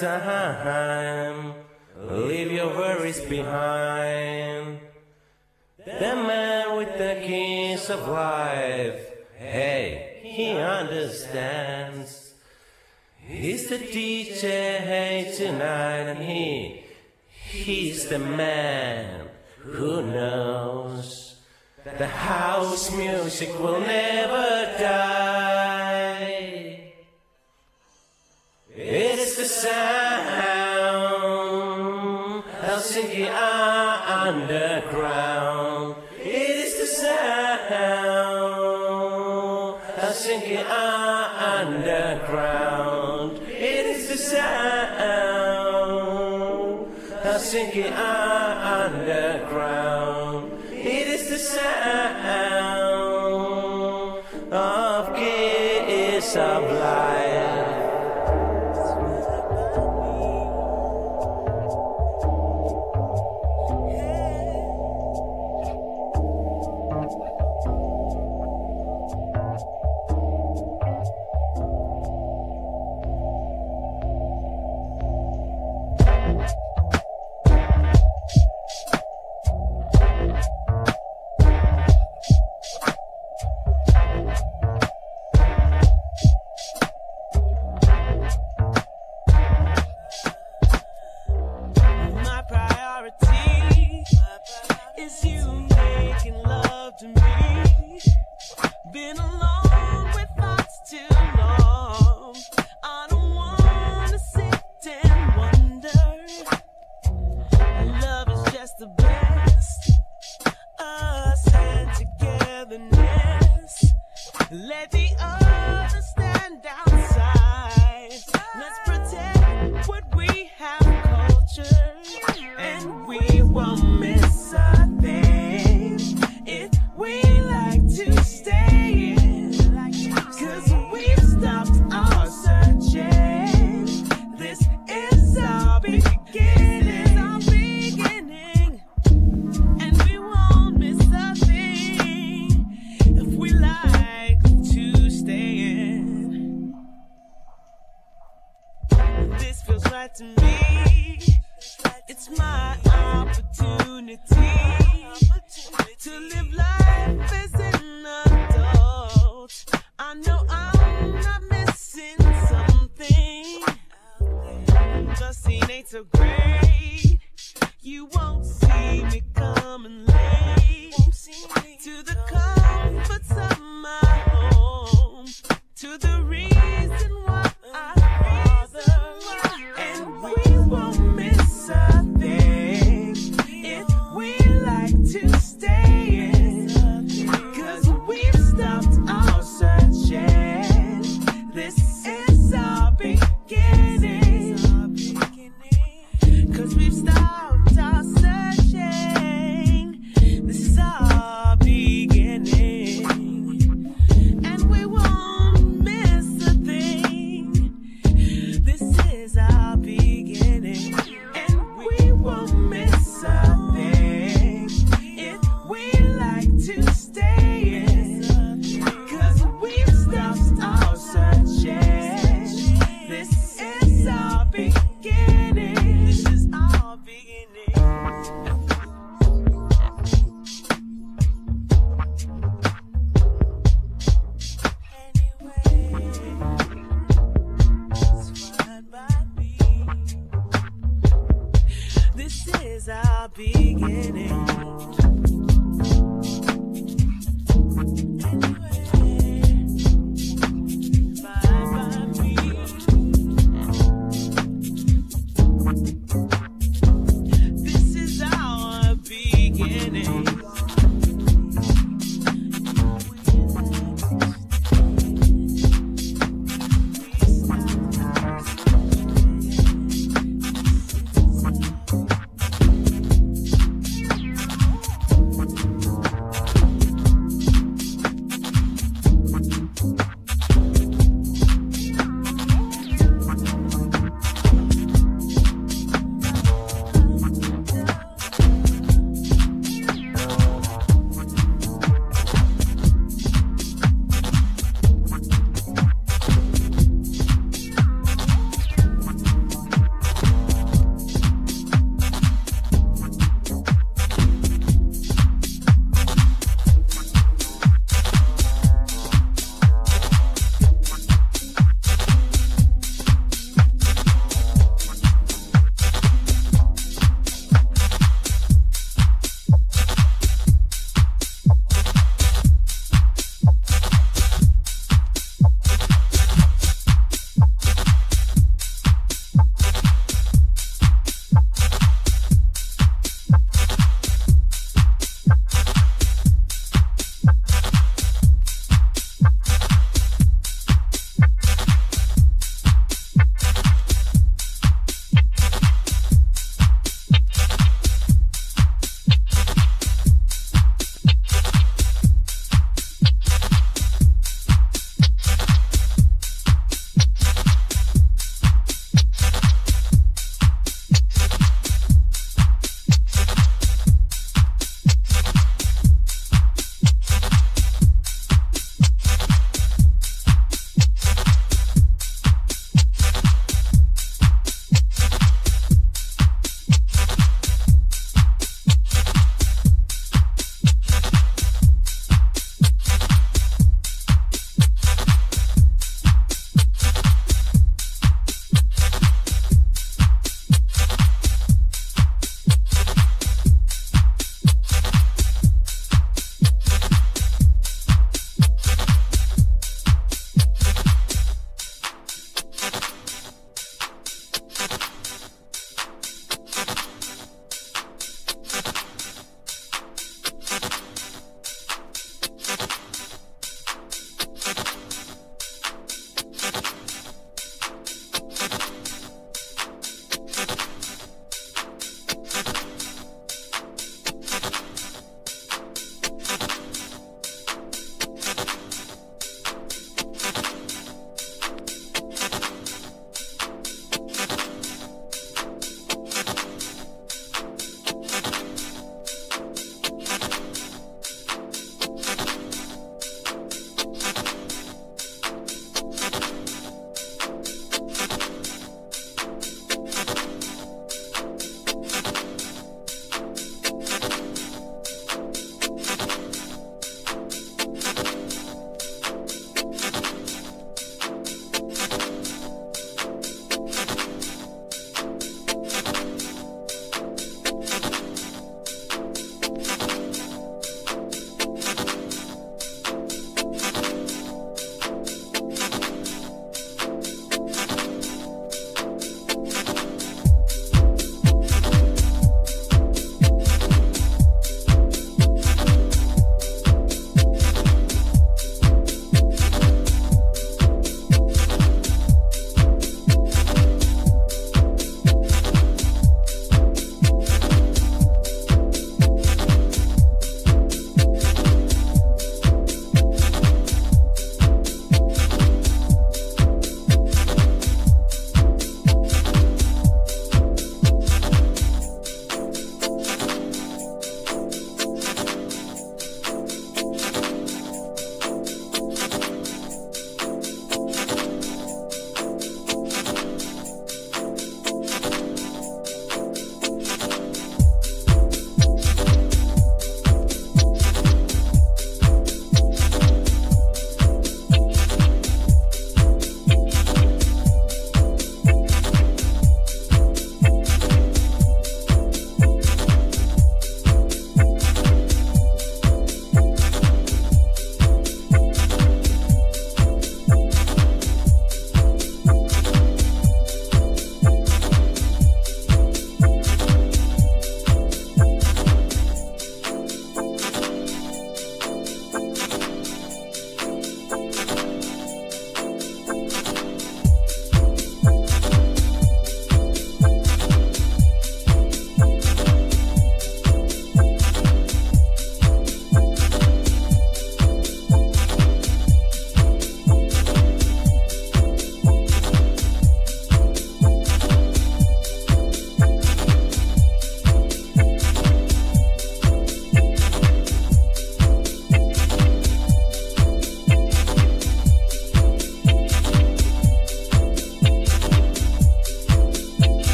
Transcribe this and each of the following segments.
time. Leave your worries behind. The man with the keys of life, hey, he understands. He's the teacher, hey, tonight, and he, he's the man who knows. The house music will never die. underground. It is the sound of sinking underground. It is the sound of sinking underground. It is the sound of kiss of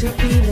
这一。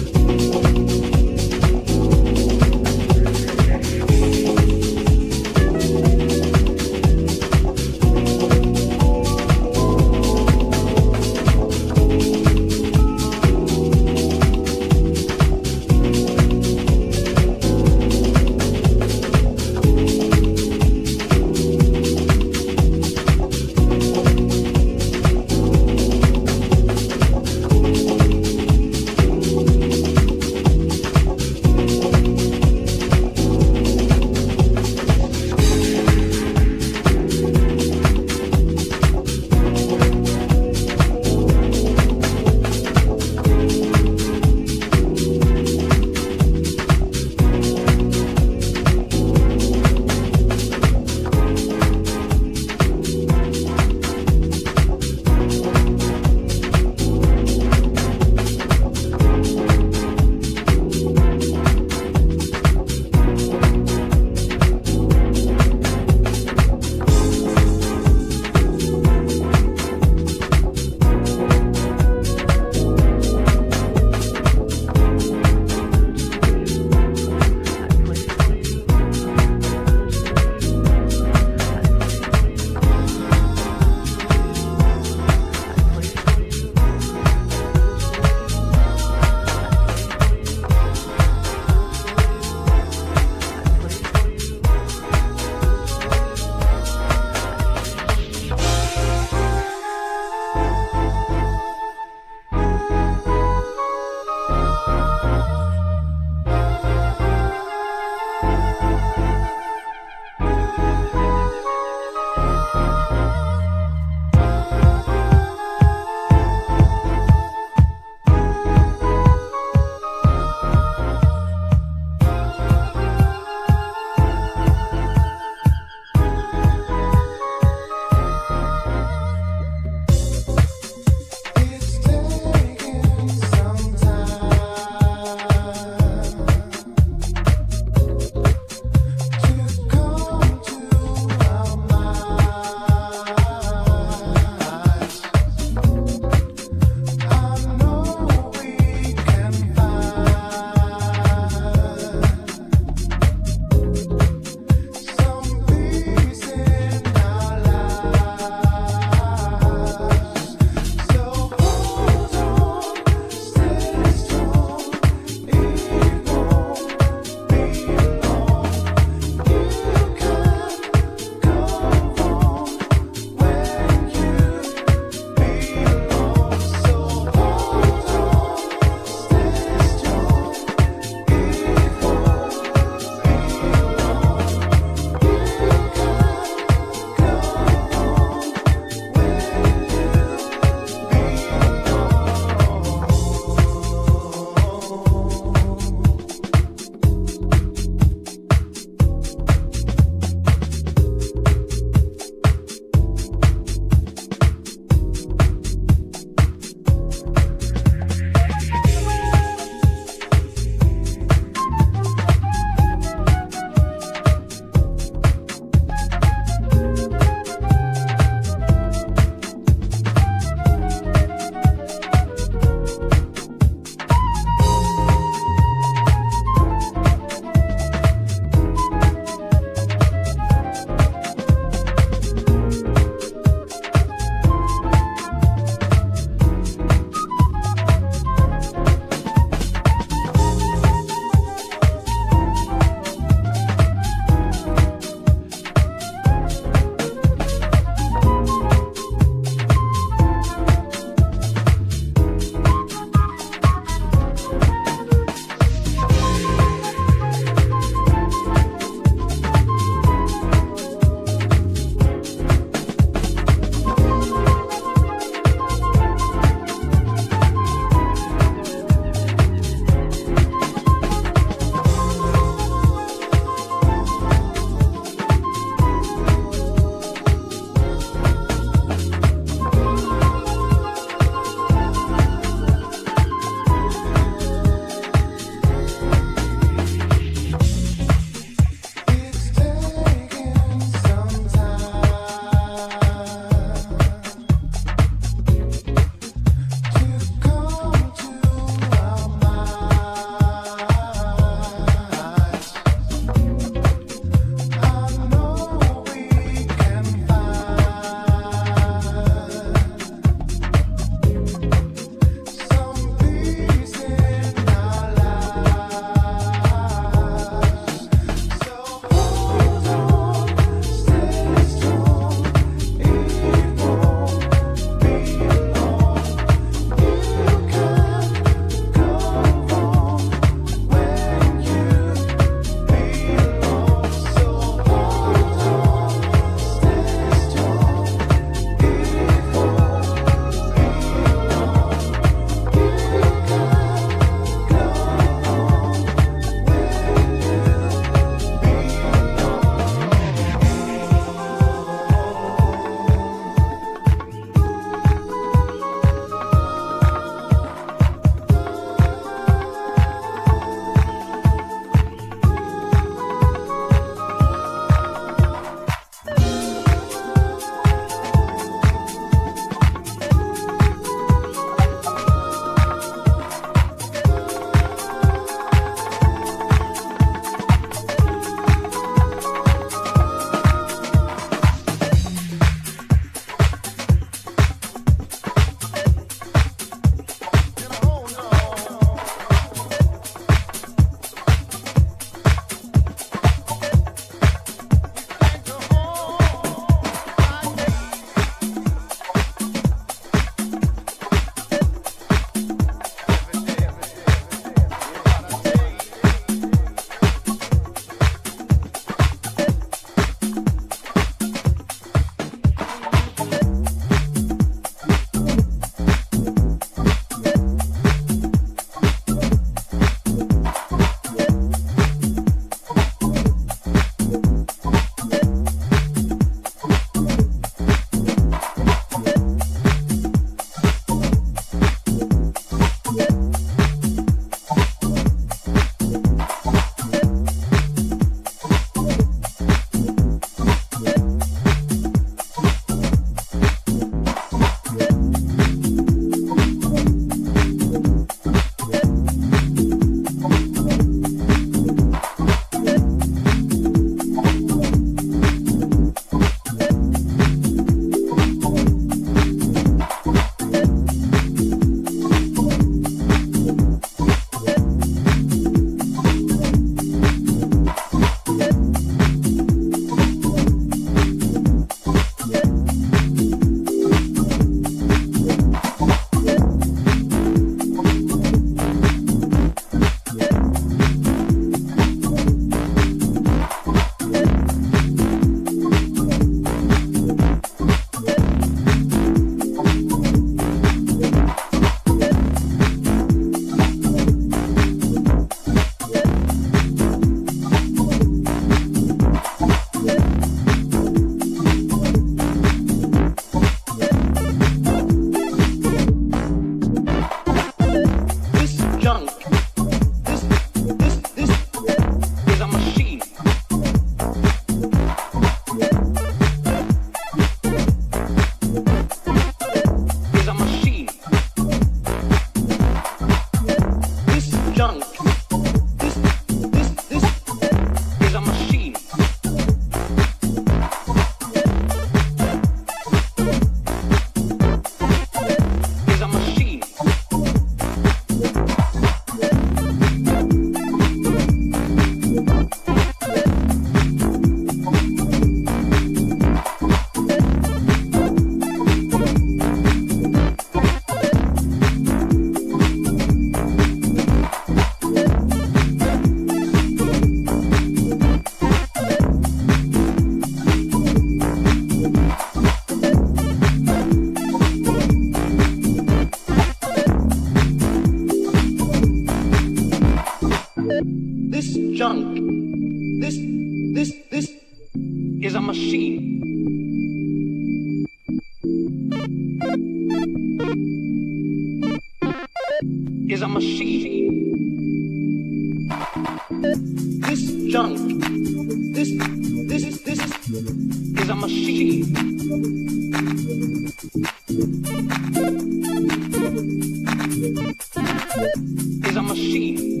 Is a machine.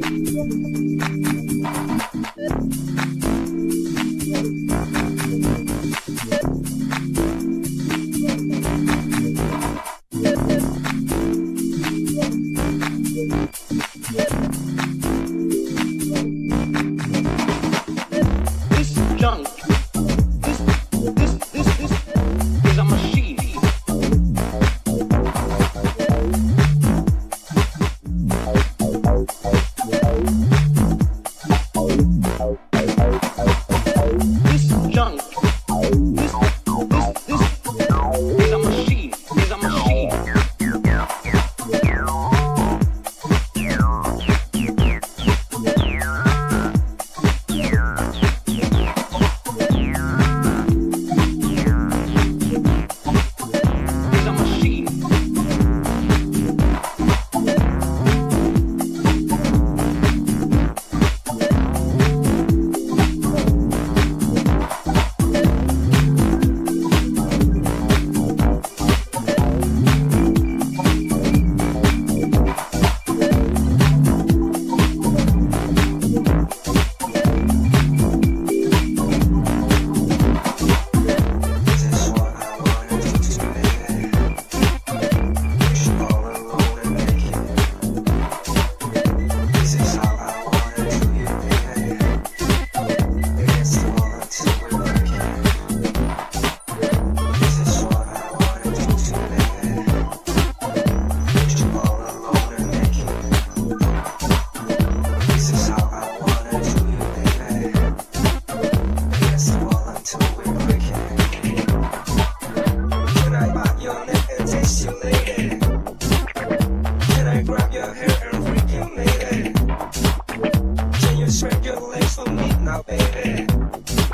Baby?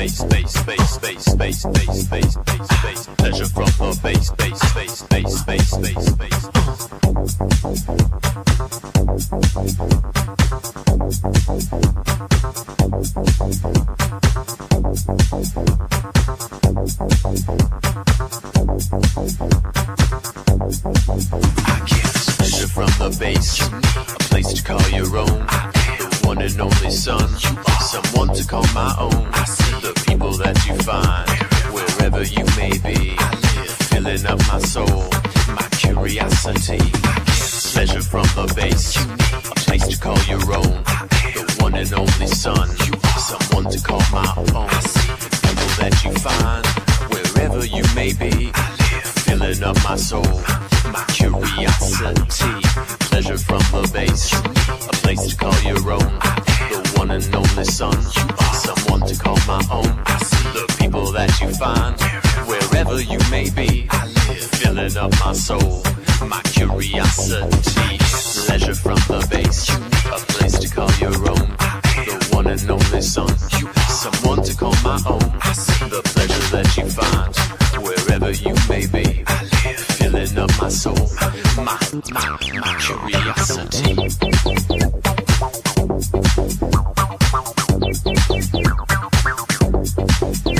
Base, bass, bass, bass, bass, bass, bass, bass, bass. Pleasure from the bass, bass, bass, bass, bass, bass, bass. Pleasure from the bass, a place to call your own. The one and only son, you are someone to call my own. I see the people that you find wherever you may be, I live filling up my soul, my curiosity. Pleasure from the bass, a place to call your own. The one and only son, someone to call my own. I see the People that you find wherever you may be, filling up my soul, my curiosity. Pleasure from the bass, place to call your own. The one and only son, someone to call my own. The people that you find wherever you may be, I live filling up my soul, my curiosity. Pleasure from the bass, a place to call your own. The one and only son, someone to call my own. The pleasure that you find wherever you may be, filling up my soul, my my my curiosity. like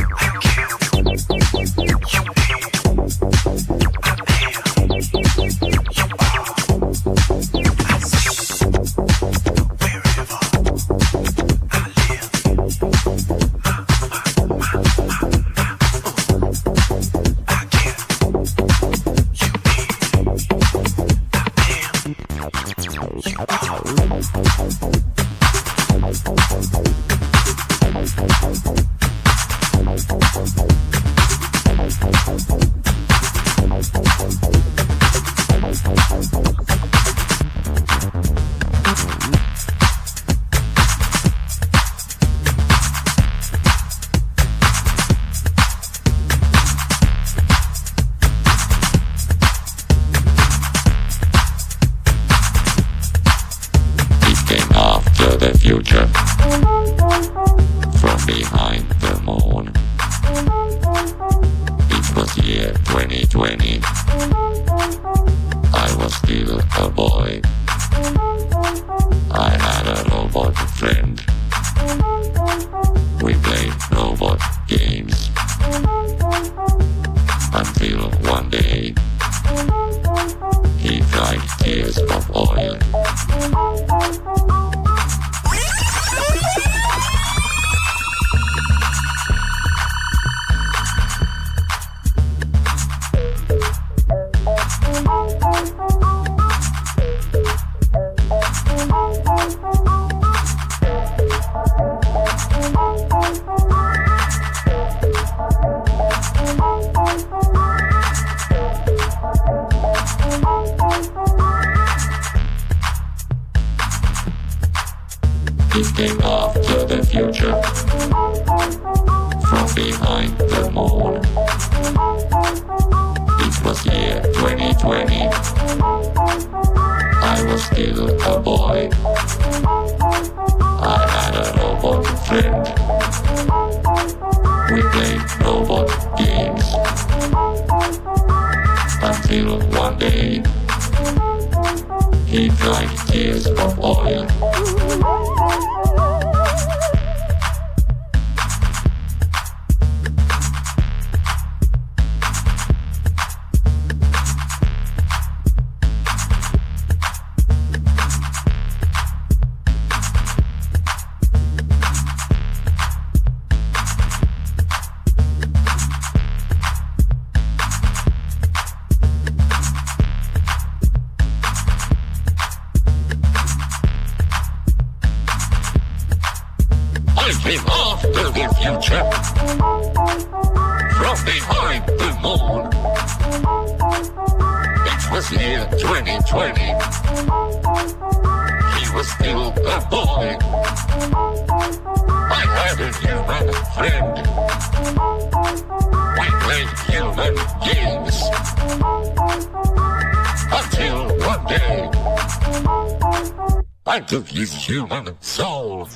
took his human soul.